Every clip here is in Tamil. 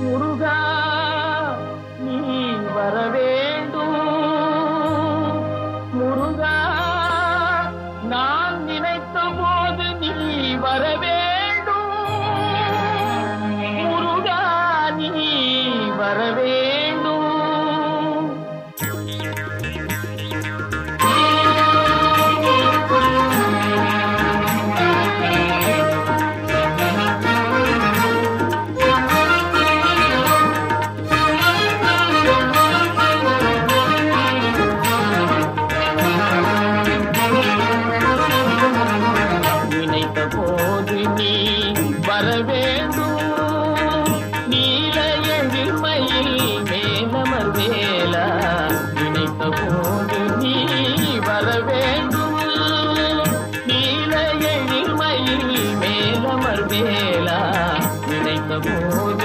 முருகா நீ வரவேண்டும் முருகா நான் நினைத்த போது நீ வரவேண்டும் முருகா நீ வரவே நிலமர் வேளா நினைத்த போது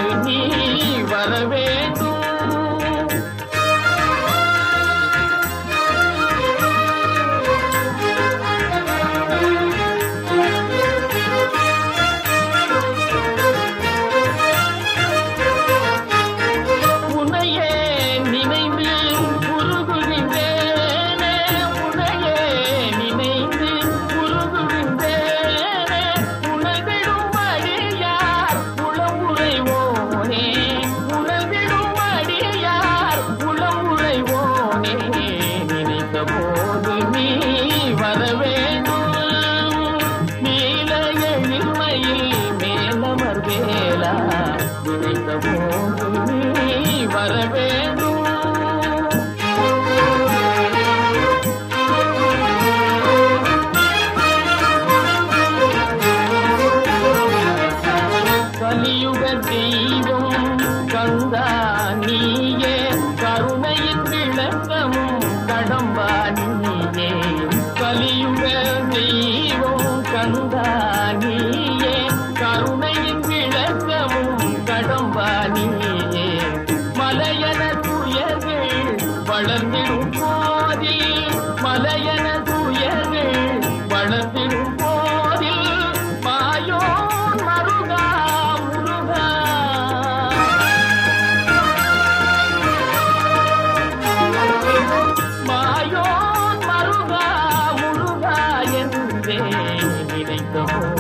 நினைத்த போது நீ வரவேண்டும் வளர்ந்திடும் போதில் மலையன துயர்கள் வளர்ந்திடும் போதில் மாயோ மருகா முருகா. மாயோ மருகா முருகா என்றே நினைத்தோம்.